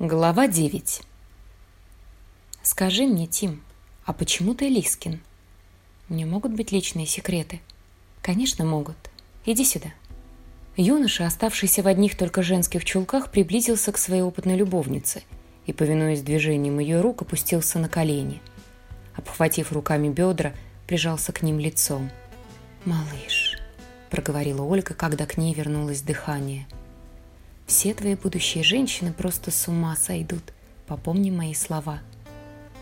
Глава 9 «Скажи мне, Тим, а почему ты Лискин? Мне могут быть личные секреты?» «Конечно, могут. Иди сюда». Юноша, оставшийся в одних только женских чулках, приблизился к своей опытной любовнице и, повинуясь движением ее рук, опустился на колени. Обхватив руками бедра, прижался к ним лицом. «Малыш», — проговорила Ольга, когда к ней вернулось дыхание — все твои будущие женщины просто с ума сойдут. Попомни мои слова.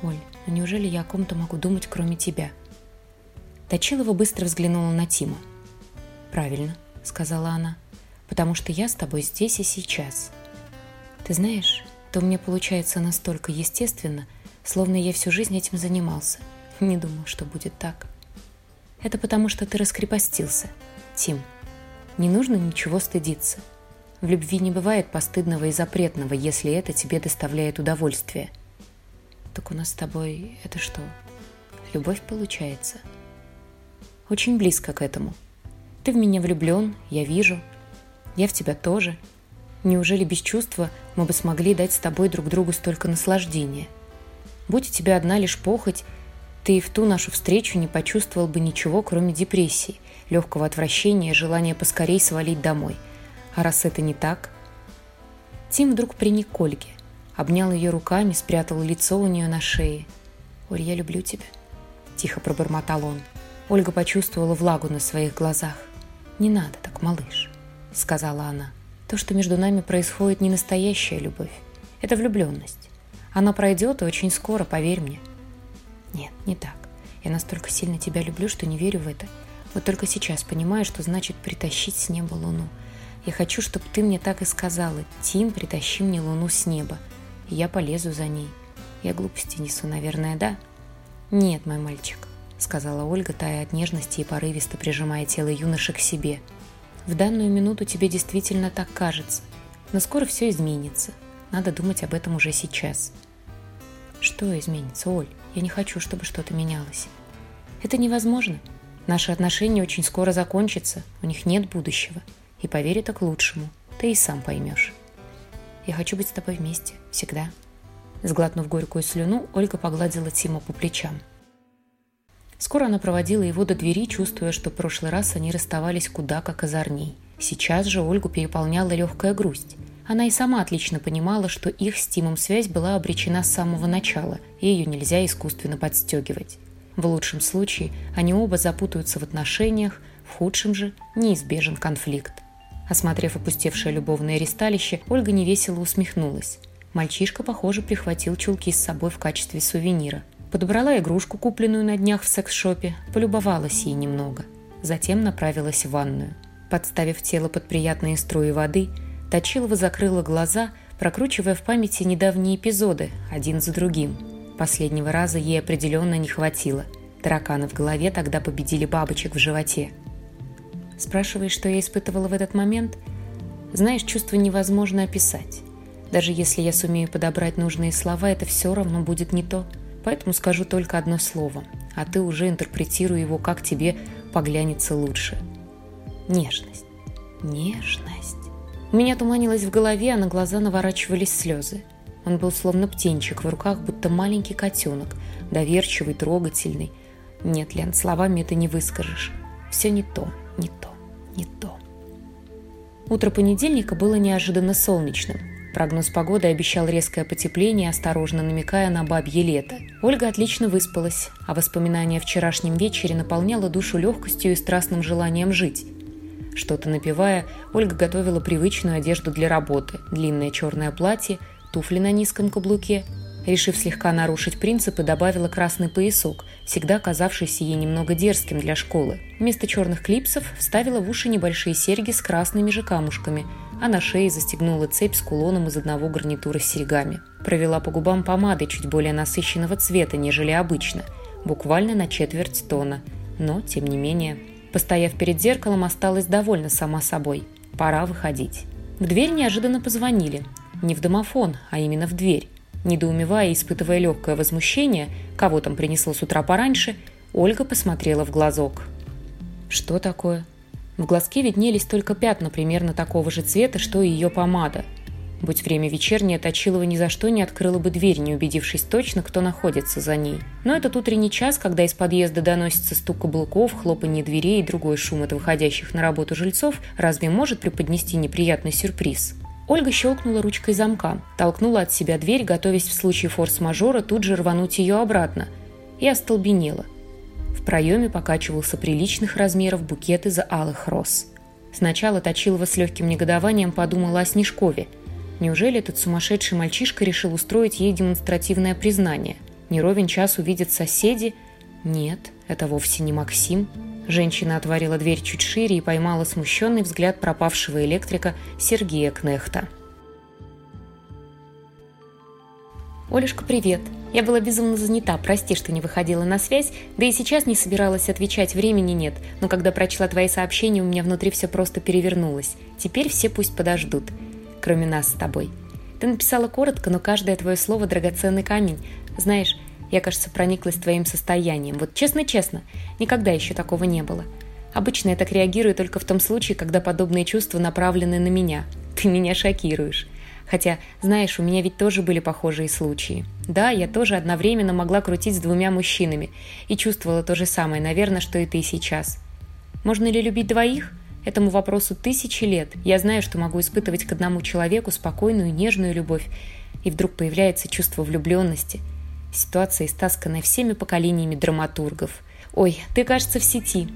Оль, ну неужели я о ком-то могу думать, кроме тебя? Точилова быстро взглянула на Тима. «Правильно», — сказала она, — «потому что я с тобой здесь и сейчас. Ты знаешь, то меня получается настолько естественно, словно я всю жизнь этим занимался. Не думал, что будет так. Это потому, что ты раскрепостился, Тим. Не нужно ничего стыдиться. В любви не бывает постыдного и запретного, если это тебе доставляет удовольствие. Так у нас с тобой это что? Любовь получается? Очень близко к этому. Ты в меня влюблен, я вижу. Я в тебя тоже. Неужели без чувства мы бы смогли дать с тобой друг другу столько наслаждения? Будь у тебя одна лишь похоть, ты и в ту нашу встречу не почувствовал бы ничего, кроме депрессии, легкого отвращения, желания поскорей свалить домой – а раз это не так? Тим вдруг приник к Ольге, обнял ее руками, спрятал лицо у нее на шее. «Оль, я люблю тебя», – тихо пробормотал он. Ольга почувствовала влагу на своих глазах. «Не надо так, малыш», – сказала она. «То, что между нами происходит, не настоящая любовь. Это влюбленность. Она пройдет и очень скоро, поверь мне». «Нет, не так. Я настолько сильно тебя люблю, что не верю в это. Вот только сейчас понимаю, что значит притащить с неба луну. Я хочу, чтобы ты мне так и сказала. Тим, притащи мне луну с неба. И я полезу за ней. Я глупости несу, наверное, да? Нет, мой мальчик, сказала Ольга, тая от нежности и порывисто прижимая тело юноши к себе. В данную минуту тебе действительно так кажется. Но скоро все изменится. Надо думать об этом уже сейчас. Что изменится, Оль? Я не хочу, чтобы что-то менялось. Это невозможно. Наши отношения очень скоро закончатся. У них нет будущего. И поверь, это к лучшему. Ты и сам поймешь. Я хочу быть с тобой вместе. Всегда. Сглотнув горькую слюну, Ольга погладила Тима по плечам. Скоро она проводила его до двери, чувствуя, что в прошлый раз они расставались куда как озорней. Сейчас же Ольгу переполняла легкая грусть. Она и сама отлично понимала, что их с Тимом связь была обречена с самого начала, и ее нельзя искусственно подстегивать. В лучшем случае они оба запутаются в отношениях, в худшем же неизбежен конфликт. Осмотрев опустевшее любовное ристалище, Ольга невесело усмехнулась. Мальчишка, похоже, прихватил чулки с собой в качестве сувенира. Подобрала игрушку, купленную на днях в секс-шопе, полюбовалась ей немного. Затем направилась в ванную. Подставив тело под приятные струи воды, Точилова закрыла глаза, прокручивая в памяти недавние эпизоды, один за другим. Последнего раза ей определенно не хватило. Тараканы в голове тогда победили бабочек в животе. Спрашиваешь, что я испытывала в этот момент? Знаешь, чувство невозможно описать. Даже если я сумею подобрать нужные слова, это все равно будет не то. Поэтому скажу только одно слово, а ты уже интерпретируй его, как тебе поглянется лучше. Нежность. Нежность. У меня туманилось в голове, а на глаза наворачивались слезы. Он был словно птенчик в руках, будто маленький котенок, доверчивый, трогательный. Нет, Лен, словами это не выскажешь. Все не то, не то не то. Утро понедельника было неожиданно солнечным. Прогноз погоды обещал резкое потепление, осторожно намекая на бабье лето. Ольга отлично выспалась, а воспоминания о вчерашнем вечере наполняло душу легкостью и страстным желанием жить. Что-то напивая, Ольга готовила привычную одежду для работы – длинное черное платье, туфли на низком каблуке – Решив слегка нарушить принципы, добавила красный поясок, всегда казавшийся ей немного дерзким для школы. Вместо черных клипсов вставила в уши небольшие серьги с красными же камушками, а на шее застегнула цепь с кулоном из одного гарнитура с серьгами. Провела по губам помадой чуть более насыщенного цвета, нежели обычно, буквально на четверть тона. Но, тем не менее, постояв перед зеркалом, осталась довольна сама собой. Пора выходить. В дверь неожиданно позвонили. Не в домофон, а именно в дверь. Недоумевая и испытывая легкое возмущение, кого там принесло с утра пораньше, Ольга посмотрела в глазок. Что такое? В глазке виднелись только пятна примерно такого же цвета, что и ее помада. Будь время вечернее, Точилова ни за что не открыла бы дверь, не убедившись точно, кто находится за ней. Но этот утренний час, когда из подъезда доносится стук каблуков, хлопанье дверей и другой шум от выходящих на работу жильцов, разве может преподнести неприятный сюрприз? Ольга щелкнула ручкой замка, толкнула от себя дверь, готовясь в случае форс-мажора тут же рвануть ее обратно, и остолбенела. В проеме покачивался приличных размеров букет из алых роз. Сначала Точилова с легким негодованием подумала о Снежкове – Неужели этот сумасшедший мальчишка решил устроить ей демонстративное признание? Не ровен час увидят соседи? Нет, это вовсе не Максим. Женщина отворила дверь чуть шире и поймала смущенный взгляд пропавшего электрика Сергея Кнехта. «Олюшка, привет. Я была безумно занята, прости, что не выходила на связь, да и сейчас не собиралась отвечать, времени нет, но когда прочла твои сообщения, у меня внутри все просто перевернулось. Теперь все пусть подождут кроме нас с тобой. Ты написала коротко, но каждое твое слово – драгоценный камень. Знаешь, я, кажется, прониклась твоим состоянием. Вот честно-честно, никогда еще такого не было. Обычно я так реагирую только в том случае, когда подобные чувства направлены на меня. Ты меня шокируешь. Хотя, знаешь, у меня ведь тоже были похожие случаи. Да, я тоже одновременно могла крутить с двумя мужчинами и чувствовала то же самое, наверное, что и ты сейчас. Можно ли любить двоих? Этому вопросу тысячи лет. Я знаю, что могу испытывать к одному человеку спокойную, нежную любовь. И вдруг появляется чувство влюбленности. Ситуация, истасканная всеми поколениями драматургов. «Ой, ты, кажется, в сети».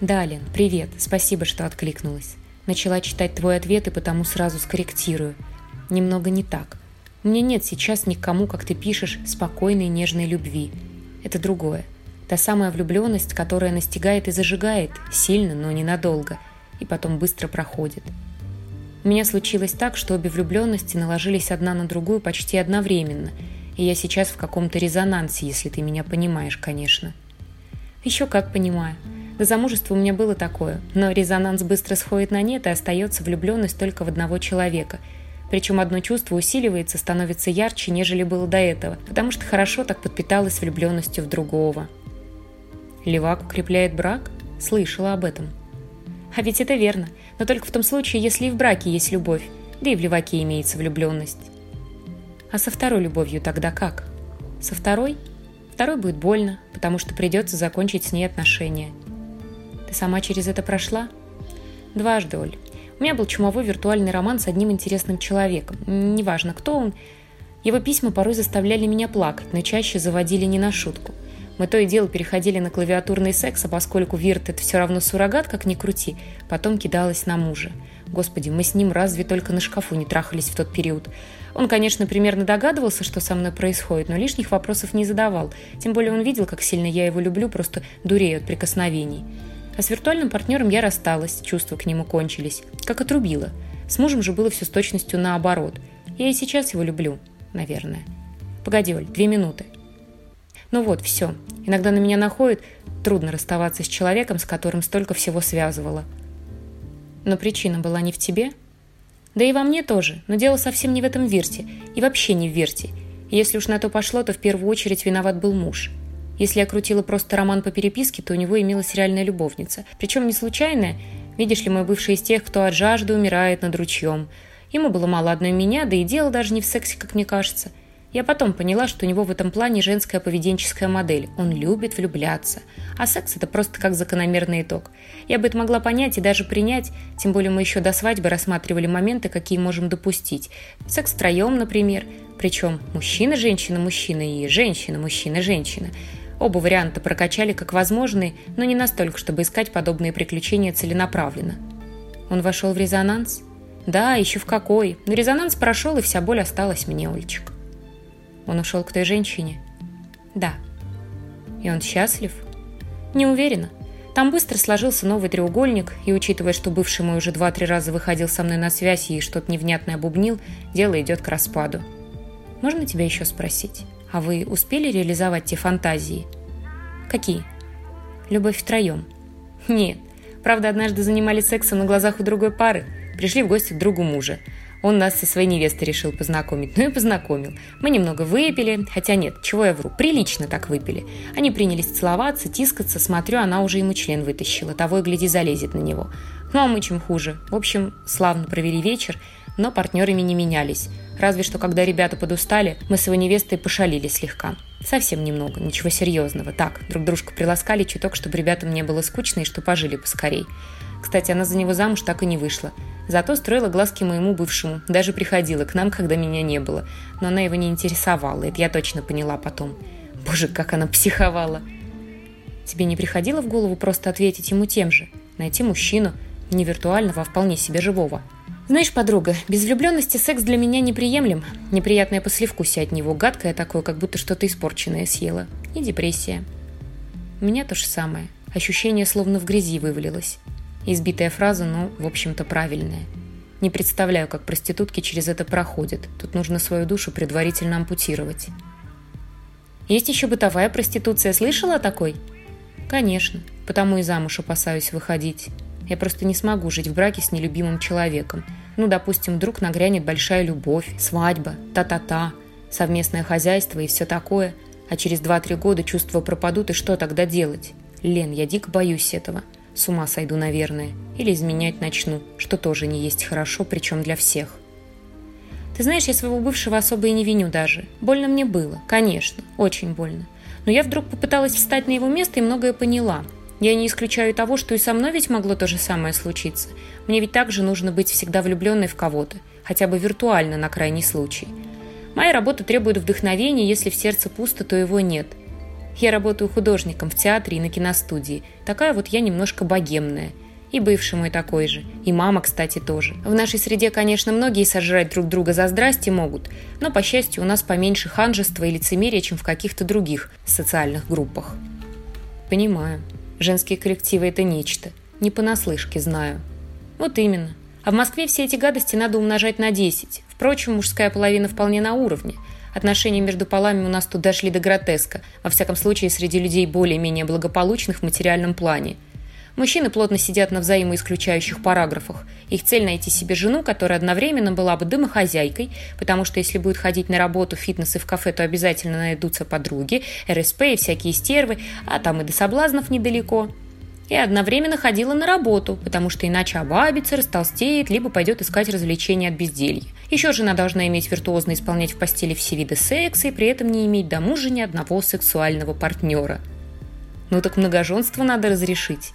«Да, Лен, привет. Спасибо, что откликнулась. Начала читать твой ответ и потому сразу скорректирую. Немного не так. У меня нет сейчас никому, как ты пишешь, спокойной, нежной любви. Это другое. Та самая влюбленность, которая настигает и зажигает, сильно, но ненадолго – и потом быстро проходит. У меня случилось так, что обе влюбленности наложились одна на другую почти одновременно, и я сейчас в каком-то резонансе, если ты меня понимаешь, конечно. Еще как понимаю. До замужества у меня было такое, но резонанс быстро сходит на нет, и остается влюбленность только в одного человека. Причем одно чувство усиливается, становится ярче, нежели было до этого, потому что хорошо так подпиталась влюбленностью в другого. Левак укрепляет брак? Слышала об этом. А ведь это верно, но только в том случае, если и в браке есть любовь, да и в леваке имеется влюбленность. А со второй любовью тогда как? Со второй? Второй будет больно, потому что придется закончить с ней отношения. Ты сама через это прошла? Дважды, Оль. У меня был чумовой виртуальный роман с одним интересным человеком. Неважно, кто он. Его письма порой заставляли меня плакать, но чаще заводили не на шутку – мы то и дело переходили на клавиатурный секс, а поскольку Вирт – это все равно суррогат, как ни крути, потом кидалась на мужа. Господи, мы с ним разве только на шкафу не трахались в тот период. Он, конечно, примерно догадывался, что со мной происходит, но лишних вопросов не задавал. Тем более он видел, как сильно я его люблю, просто дурею от прикосновений. А с виртуальным партнером я рассталась, чувства к нему кончились. Как отрубила. С мужем же было все с точностью наоборот. Я и сейчас его люблю, наверное. Погоди, Оль, две минуты. Ну вот, все. Иногда на меня находит, трудно расставаться с человеком, с которым столько всего связывало. Но причина была не в тебе? Да и во мне тоже, но дело совсем не в этом Вирте, и вообще не в Вирте. И если уж на то пошло, то в первую очередь виноват был муж. Если я крутила просто роман по переписке, то у него имелась реальная любовница. Причем не случайная. Видишь ли, мой бывший из тех, кто от жажды умирает над ручьем. Ему было мало одной меня, да и дело даже не в сексе, как мне кажется – я потом поняла, что у него в этом плане женская поведенческая модель. Он любит влюбляться. А секс – это просто как закономерный итог. Я бы это могла понять и даже принять, тем более мы еще до свадьбы рассматривали моменты, какие можем допустить. Секс втроем, например. Причем мужчина-женщина-мужчина и женщина-мужчина-женщина. Оба варианта прокачали как возможные, но не настолько, чтобы искать подобные приключения целенаправленно. Он вошел в резонанс? Да, еще в какой. Но резонанс прошел, и вся боль осталась мне, Ольчик. Он ушел к той женщине? Да. И он счастлив? Не уверена. Там быстро сложился новый треугольник, и учитывая, что бывший мой уже два-три раза выходил со мной на связь и что-то невнятное бубнил, дело идет к распаду. Можно тебя еще спросить? А вы успели реализовать те фантазии? Какие? Любовь втроем. Нет. Правда, однажды занимались сексом на глазах у другой пары. Пришли в гости к другу мужа. Он нас со своей невестой решил познакомить. Ну и познакомил. Мы немного выпили, хотя нет, чего я вру, прилично так выпили. Они принялись целоваться, тискаться, смотрю, она уже ему член вытащила, того и гляди залезет на него. Ну а мы чем хуже. В общем, славно провели вечер, но партнерами не менялись. Разве что, когда ребята подустали, мы с его невестой пошалили слегка. Совсем немного, ничего серьезного. Так, друг дружку приласкали чуток, чтобы ребятам не было скучно и что пожили поскорей. Кстати, она за него замуж так и не вышла. Зато строила глазки моему бывшему, даже приходила к нам, когда меня не было. Но она его не интересовала, это я точно поняла потом. Боже, как она психовала. Тебе не приходило в голову просто ответить ему тем же? Найти мужчину, не виртуального, а вполне себе живого? Знаешь, подруга, без влюбленности секс для меня неприемлем. Неприятное послевкусие от него, гадкое такое, как будто что-то испорченное съела. И депрессия. У меня то же самое. Ощущение словно в грязи вывалилось. Избитая фраза, но, в общем-то, правильная. Не представляю, как проститутки через это проходят. Тут нужно свою душу предварительно ампутировать. Есть еще бытовая проституция. Слышала о такой? Конечно. Потому и замуж опасаюсь выходить. Я просто не смогу жить в браке с нелюбимым человеком. Ну, допустим, вдруг нагрянет большая любовь, свадьба, та-та-та, совместное хозяйство и все такое. А через 2-3 года чувства пропадут, и что тогда делать? Лен, я дико боюсь этого. С ума сойду, наверное. Или изменять начну, что тоже не есть хорошо, причем для всех. Ты знаешь, я своего бывшего особо и не виню даже. Больно мне было, конечно, очень больно. Но я вдруг попыталась встать на его место и многое поняла – я не исключаю того, что и со мной ведь могло то же самое случиться. Мне ведь также нужно быть всегда влюбленной в кого-то, хотя бы виртуально на крайний случай. Моя работа требует вдохновения, если в сердце пусто, то его нет. Я работаю художником в театре и на киностудии. Такая вот я немножко богемная. И бывший мой такой же. И мама, кстати, тоже. В нашей среде, конечно, многие сожрать друг друга за здрасте могут, но, по счастью, у нас поменьше ханжества и лицемерия, чем в каких-то других социальных группах. Понимаю. Женские коллективы – это нечто. Не понаслышке знаю. Вот именно. А в Москве все эти гадости надо умножать на 10. Впрочем, мужская половина вполне на уровне. Отношения между полами у нас тут дошли до гротеска, во всяком случае среди людей более-менее благополучных в материальном плане – Мужчины плотно сидят на взаимоисключающих параграфах. Их цель найти себе жену, которая одновременно была бы домохозяйкой, потому что если будет ходить на работу, фитнес и в кафе, то обязательно найдутся подруги, РСП и всякие стервы, а там и до соблазнов недалеко. И одновременно ходила на работу, потому что иначе обабится, растолстеет, либо пойдет искать развлечения от безделья. Еще жена должна иметь виртуозно исполнять в постели все виды секса и при этом не иметь до мужа ни одного сексуального партнера. Ну так многоженство надо разрешить.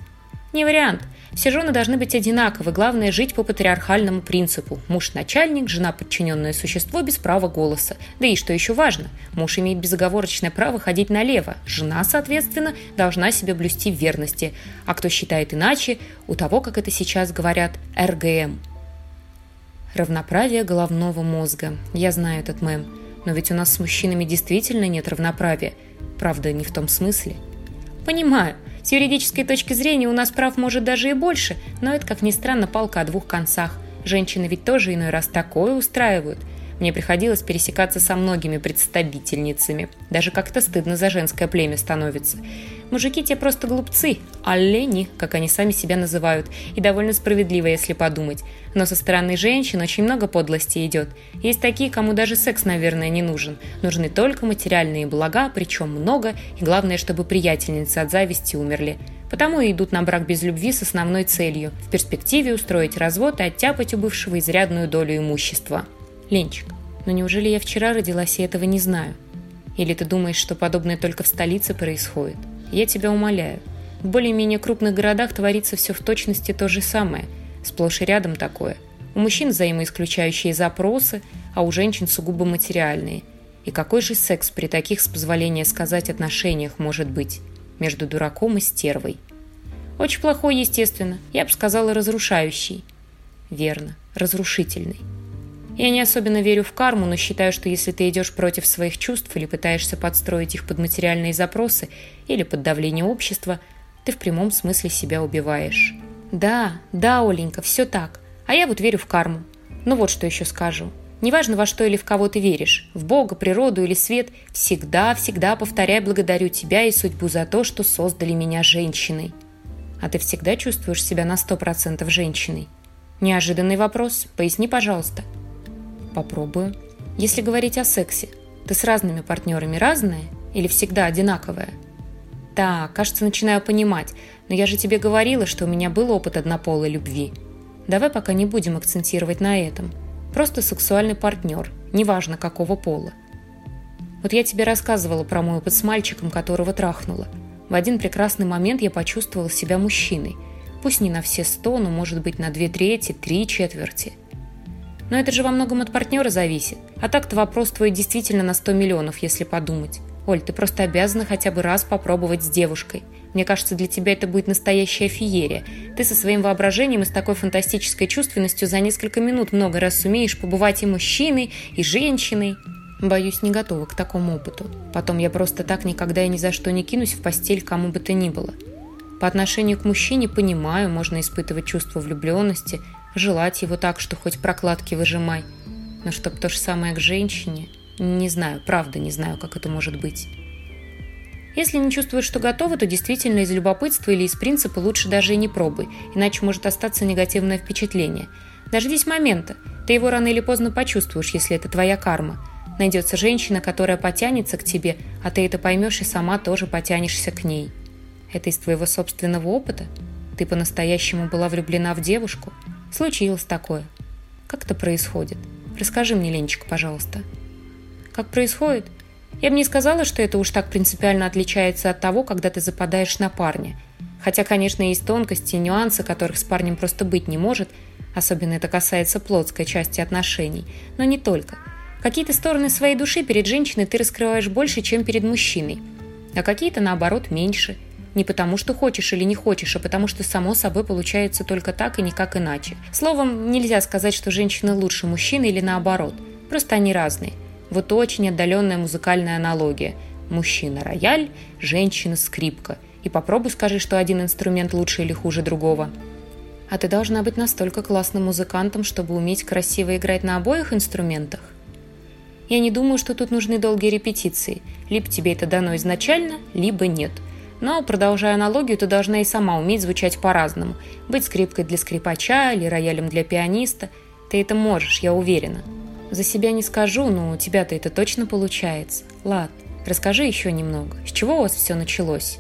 Не вариант. Все жены должны быть одинаковы, главное жить по патриархальному принципу. Муж – начальник, жена – подчиненное существо без права голоса. Да и что еще важно, муж имеет безоговорочное право ходить налево, жена, соответственно, должна себя блюсти в верности. А кто считает иначе, у того, как это сейчас говорят, РГМ. Равноправие головного мозга. Я знаю этот мем. Но ведь у нас с мужчинами действительно нет равноправия. Правда, не в том смысле. Понимаю. С юридической точки зрения у нас прав может даже и больше, но это, как ни странно, палка о двух концах. Женщины ведь тоже иной раз такое устраивают. Мне приходилось пересекаться со многими представительницами. Даже как-то стыдно за женское племя становится. Мужики те просто глупцы, олени, как они сами себя называют, и довольно справедливо, если подумать. Но со стороны женщин очень много подлости идет. Есть такие, кому даже секс, наверное, не нужен. Нужны только материальные блага, причем много, и главное, чтобы приятельницы от зависти умерли. Потому и идут на брак без любви с основной целью – в перспективе устроить развод и оттяпать у бывшего изрядную долю имущества. Ленчик, но неужели я вчера родилась и этого не знаю? Или ты думаешь, что подобное только в столице происходит? Я тебя умоляю. В более-менее крупных городах творится все в точности то же самое. Сплошь и рядом такое. У мужчин взаимоисключающие запросы, а у женщин сугубо материальные. И какой же секс при таких, с позволения сказать, отношениях может быть? Между дураком и стервой. Очень плохой, естественно. Я бы сказала, разрушающий. Верно, разрушительный. Я не особенно верю в карму, но считаю, что если ты идешь против своих чувств или пытаешься подстроить их под материальные запросы или под давление общества, ты в прямом смысле себя убиваешь. Да, да, Оленька, все так. А я вот верю в карму. Ну вот что еще скажу. Неважно, во что или в кого ты веришь, в Бога, природу или свет, всегда-всегда повторяй благодарю тебя и судьбу за то, что создали меня женщиной. А ты всегда чувствуешь себя на сто процентов женщиной? Неожиданный вопрос. Поясни, пожалуйста. Попробую. Если говорить о сексе, ты с разными партнерами разная или всегда одинаковая? Так, кажется, начинаю понимать, но я же тебе говорила, что у меня был опыт однополой любви. Давай пока не будем акцентировать на этом. Просто сексуальный партнер, неважно какого пола. Вот я тебе рассказывала про мой опыт с мальчиком, которого трахнула. В один прекрасный момент я почувствовала себя мужчиной. Пусть не на все сто, но может быть на две трети, три четверти. Но это же во многом от партнера зависит. А так-то вопрос твой действительно на 100 миллионов, если подумать. Оль, ты просто обязана хотя бы раз попробовать с девушкой. Мне кажется, для тебя это будет настоящая феерия. Ты со своим воображением и с такой фантастической чувственностью за несколько минут много раз сумеешь побывать и мужчиной, и женщиной. Боюсь, не готова к такому опыту. Потом я просто так никогда и ни за что не кинусь в постель кому бы то ни было. По отношению к мужчине понимаю, можно испытывать чувство влюбленности, желать его так, что хоть прокладки выжимай. Но чтоб то же самое к женщине, не знаю, правда не знаю, как это может быть. Если не чувствуешь, что готова, то действительно из любопытства или из принципа лучше даже и не пробуй, иначе может остаться негативное впечатление. Дождись момента. Ты его рано или поздно почувствуешь, если это твоя карма. Найдется женщина, которая потянется к тебе, а ты это поймешь и сама тоже потянешься к ней. Это из твоего собственного опыта? Ты по-настоящему была влюблена в девушку? Случилось такое. Как это происходит? Расскажи мне, Ленечка, пожалуйста. Как происходит? Я бы не сказала, что это уж так принципиально отличается от того, когда ты западаешь на парня. Хотя, конечно, есть тонкости и нюансы, которых с парнем просто быть не может, особенно это касается плотской части отношений, но не только. Какие-то стороны своей души перед женщиной ты раскрываешь больше, чем перед мужчиной, а какие-то, наоборот, меньше. Не потому, что хочешь или не хочешь, а потому, что само собой получается только так и никак иначе. Словом, нельзя сказать, что женщина лучше мужчины или наоборот. Просто они разные. Вот очень отдаленная музыкальная аналогия. Мужчина – рояль, женщина – скрипка. И попробуй скажи, что один инструмент лучше или хуже другого. А ты должна быть настолько классным музыкантом, чтобы уметь красиво играть на обоих инструментах. Я не думаю, что тут нужны долгие репетиции. Либо тебе это дано изначально, либо нет. Но, продолжая аналогию, ты должна и сама уметь звучать по-разному. Быть скрипкой для скрипача или роялем для пианиста. Ты это можешь, я уверена. За себя не скажу, но у тебя-то это точно получается. Лад, расскажи еще немного. С чего у вас все началось?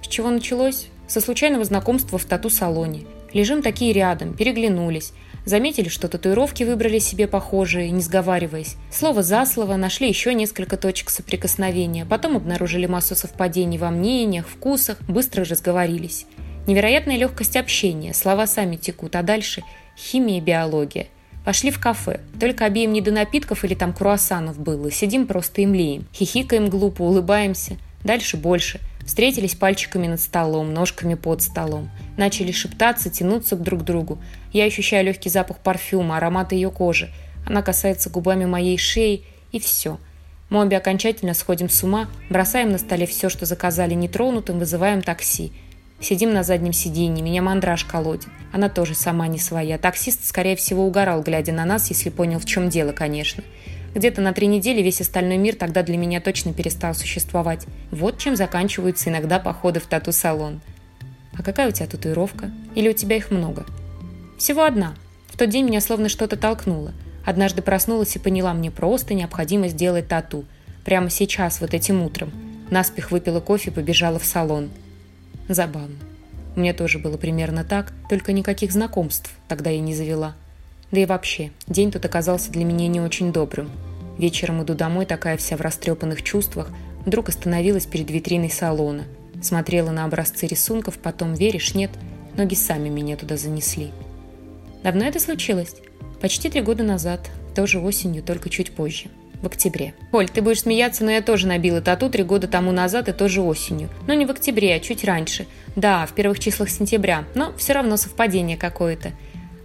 С чего началось? Со случайного знакомства в тату-салоне. Лежим такие рядом, переглянулись. Заметили, что татуировки выбрали себе похожие, не сговариваясь. Слово за слово нашли еще несколько точек соприкосновения. Потом обнаружили массу совпадений во мнениях, вкусах, быстро разговорились. Невероятная легкость общения, слова сами текут, а дальше химия и биология – Пошли в кафе. Только обеим не до напитков или там круассанов было. Сидим просто и млеем. Хихикаем глупо, улыбаемся. Дальше больше. Встретились пальчиками над столом, ножками под столом. Начали шептаться, тянуться друг к другу. Я ощущаю легкий запах парфюма, аромат ее кожи. Она касается губами моей шеи, и все. Мы обе окончательно сходим с ума, бросаем на столе все, что заказали нетронутым, вызываем такси – Сидим на заднем сиденье, меня мандраж колодит. Она тоже сама не своя. Таксист, скорее всего, угорал, глядя на нас, если понял, в чем дело, конечно. Где-то на три недели весь остальной мир тогда для меня точно перестал существовать. Вот чем заканчиваются иногда походы в тату-салон. А какая у тебя татуировка? Или у тебя их много? Всего одна. В тот день меня словно что-то толкнуло. Однажды проснулась и поняла, мне просто необходимо сделать тату. Прямо сейчас, вот этим утром. Наспех выпила кофе и побежала в салон. Забавно. У меня тоже было примерно так, только никаких знакомств тогда я не завела. Да и вообще, день тут оказался для меня не очень добрым. Вечером иду домой, такая вся в растрепанных чувствах, вдруг остановилась перед витриной салона. Смотрела на образцы рисунков, потом, веришь, нет, ноги сами меня туда занесли. Давно это случилось? Почти три года назад, тоже осенью, только чуть позже в октябре. Оль, ты будешь смеяться, но я тоже набила тату три года тому назад и тоже осенью. Но не в октябре, а чуть раньше. Да, в первых числах сентября, но все равно совпадение какое-то.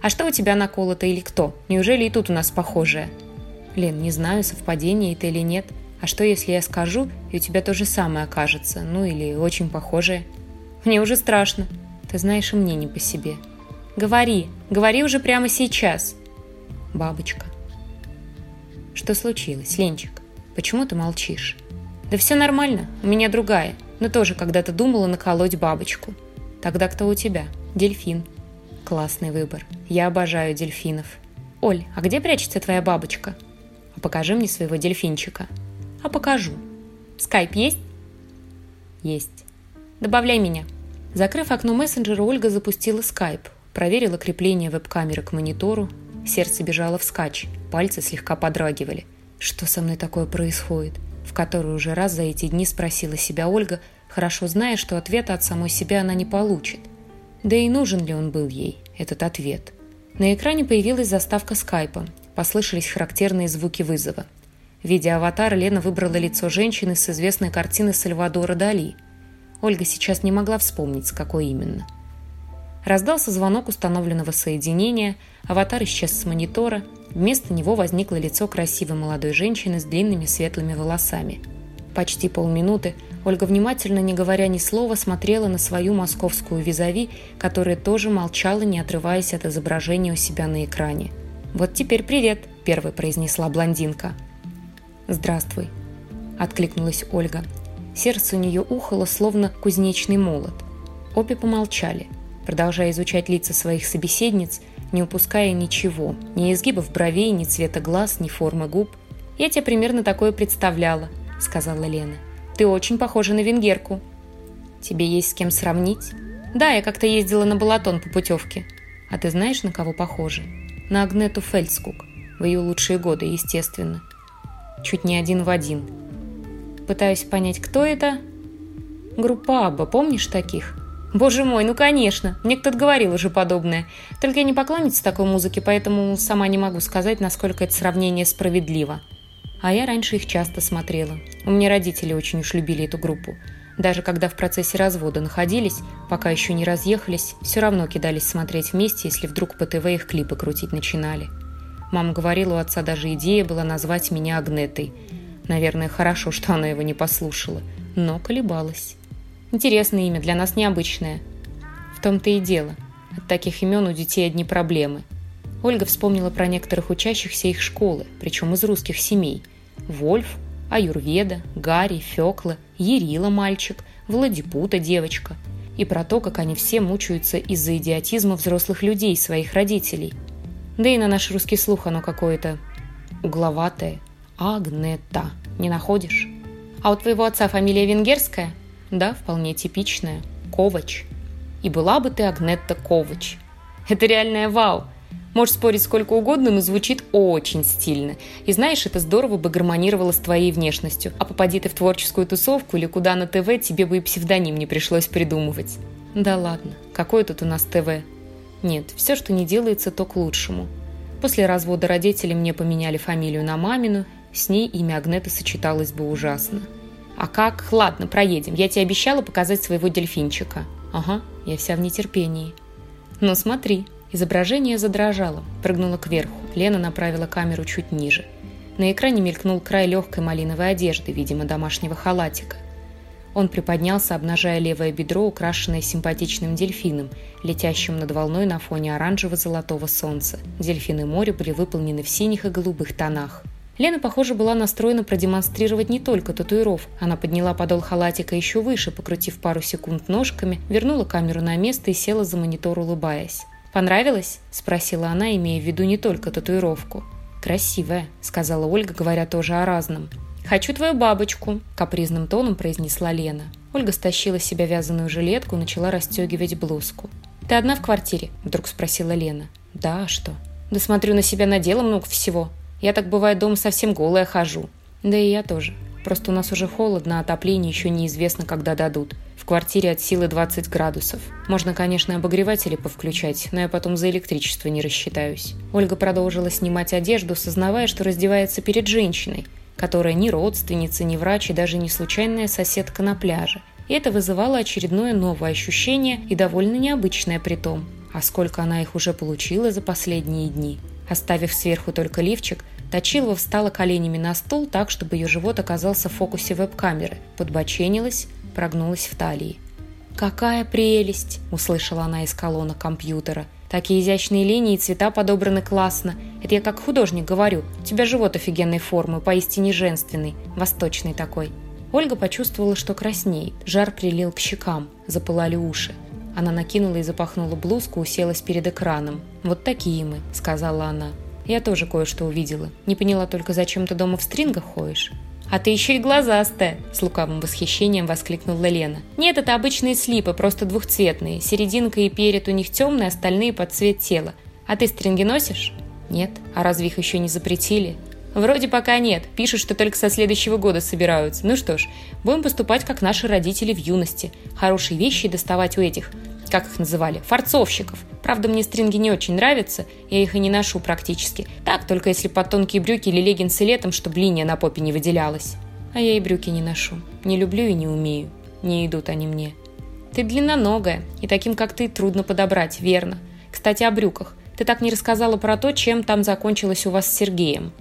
А что у тебя наколото или кто? Неужели и тут у нас похожее? Лен, не знаю, совпадение это или нет. А что, если я скажу, и у тебя то же самое окажется? Ну, или очень похожее? Мне уже страшно. Ты знаешь, и мне не по себе. Говори, говори уже прямо сейчас. Бабочка. Что случилось, Ленчик? Почему ты молчишь? Да все нормально, у меня другая, но тоже когда-то думала наколоть бабочку. Тогда кто у тебя? Дельфин. Классный выбор. Я обожаю дельфинов. Оль, а где прячется твоя бабочка? А покажи мне своего дельфинчика. А покажу. Скайп есть? Есть. Добавляй меня. Закрыв окно мессенджера, Ольга запустила скайп, проверила крепление веб-камеры к монитору, Сердце бежало вскачь, пальцы слегка подрагивали. Что со мной такое происходит? В который уже раз за эти дни спросила себя Ольга, хорошо зная, что ответа от самой себя она не получит. Да и нужен ли он был ей, этот ответ? На экране появилась заставка скайпа. Послышались характерные звуки вызова. Видя аватар, Лена выбрала лицо женщины с известной картины Сальвадора Дали. Ольга сейчас не могла вспомнить, с какой именно. Раздался звонок установленного соединения, аватар исчез с монитора, вместо него возникло лицо красивой молодой женщины с длинными светлыми волосами. Почти полминуты Ольга внимательно, не говоря ни слова, смотрела на свою московскую визави, которая тоже молчала, не отрываясь от изображения у себя на экране. «Вот теперь привет!» – первой произнесла блондинка. «Здравствуй!» – откликнулась Ольга. Сердце у нее ухало, словно кузнечный молот. Обе помолчали, продолжая изучать лица своих собеседниц, не упуская ничего, ни изгибов бровей, ни цвета глаз, ни формы губ. «Я тебе примерно такое представляла», – сказала Лена. Ты очень похожа на венгерку. Тебе есть с кем сравнить? Да, я как-то ездила на Балатон по путевке. А ты знаешь, на кого похожа? На Агнету Фельдскук. В ее лучшие годы, естественно. Чуть не один в один. Пытаюсь понять, кто это? Группа Абба, помнишь таких? Боже мой, ну конечно, мне кто-то говорил уже подобное. Только я не поклонница такой музыки, поэтому сама не могу сказать, насколько это сравнение справедливо. А я раньше их часто смотрела. У меня родители очень уж любили эту группу. Даже когда в процессе развода находились, пока еще не разъехались, все равно кидались смотреть вместе, если вдруг по ТВ их клипы крутить начинали. Мама говорила, у отца даже идея была назвать меня Агнетой. Наверное, хорошо, что она его не послушала, но колебалась. Интересное имя, для нас необычное. В том-то и дело. От таких имен у детей одни проблемы – Ольга вспомнила про некоторых учащихся их школы, причем из русских семей. Вольф, Аюрведа, Гарри, Фёкла, Ерила мальчик, Владипута девочка. И про то, как они все мучаются из-за идиотизма взрослых людей, своих родителей. Да и на наш русский слух оно какое-то угловатое. Агнета. Не находишь? А у твоего отца фамилия венгерская? Да, вполне типичная. Ковач. И была бы ты Агнетта Ковач. Это реальная вау. Можешь спорить сколько угодно, но звучит очень стильно. И знаешь, это здорово бы гармонировало с твоей внешностью. А попади ты в творческую тусовку или куда на ТВ, тебе бы и псевдоним не пришлось придумывать. Да ладно, какой тут у нас ТВ? Нет, все, что не делается, то к лучшему. После развода родители мне поменяли фамилию на мамину, с ней имя Агнета сочеталось бы ужасно. А как? Ладно, проедем. Я тебе обещала показать своего дельфинчика. Ага, я вся в нетерпении. Ну смотри, Изображение задрожало, прыгнуло кверху. Лена направила камеру чуть ниже. На экране мелькнул край легкой малиновой одежды, видимо, домашнего халатика. Он приподнялся, обнажая левое бедро, украшенное симпатичным дельфином, летящим над волной на фоне оранжево-золотого солнца. Дельфины моря были выполнены в синих и голубых тонах. Лена, похоже, была настроена продемонстрировать не только татуиров. Она подняла подол халатика еще выше, покрутив пару секунд ножками, вернула камеру на место и села за монитор, улыбаясь. «Понравилось?» – спросила она, имея в виду не только татуировку. «Красивая», – сказала Ольга, говоря тоже о разном. «Хочу твою бабочку», – капризным тоном произнесла Лена. Ольга стащила с себя вязаную жилетку, начала расстегивать блузку. «Ты одна в квартире?» – вдруг спросила Лена. «Да, а что?» «Да смотрю на себя надела много всего. Я так бывает дома совсем голая хожу». «Да и я тоже. Просто у нас уже холодно, а отопление еще неизвестно, когда дадут квартире от силы 20 градусов. Можно, конечно, обогреватели повключать, но я потом за электричество не рассчитаюсь. Ольга продолжила снимать одежду, сознавая, что раздевается перед женщиной, которая ни родственница, ни врач и даже не случайная соседка на пляже. И это вызывало очередное новое ощущение и довольно необычное при том. А сколько она их уже получила за последние дни. Оставив сверху только лифчик, Точилова встала коленями на стол так, чтобы ее живот оказался в фокусе веб-камеры, подбоченилась, прогнулась в талии. «Какая прелесть!» – услышала она из колонок компьютера. «Такие изящные линии и цвета подобраны классно. Это я как художник говорю. У тебя живот офигенной формы, поистине женственный, восточный такой». Ольга почувствовала, что краснеет. Жар прилил к щекам, запылали уши. Она накинула и запахнула блузку, уселась перед экраном. «Вот такие мы», – сказала она. «Я тоже кое-что увидела. Не поняла только, зачем ты дома в стрингах ходишь?» «А ты еще и глазастая!» – с лукавым восхищением воскликнула Лена. «Нет, это обычные слипы, просто двухцветные. Серединка и перед у них темные, остальные под цвет тела. А ты стринги носишь?» Нет, а разве их еще не запретили? Вроде пока нет. Пишут, что только со следующего года собираются. Ну что ж, будем поступать, как наши родители в юности. Хорошие вещи доставать у этих, как их называли, фарцовщиков. Правда, мне стринги не очень нравятся, я их и не ношу практически. Так, только если под тонкие брюки или леггинсы летом, чтобы линия на попе не выделялась. А я и брюки не ношу. Не люблю и не умею. Не идут они мне. Ты длинноногая, и таким, как ты, трудно подобрать, верно. Кстати, о брюках. Ты так не рассказала про то, чем там закончилось у вас с Сергеем.